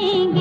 करेंगे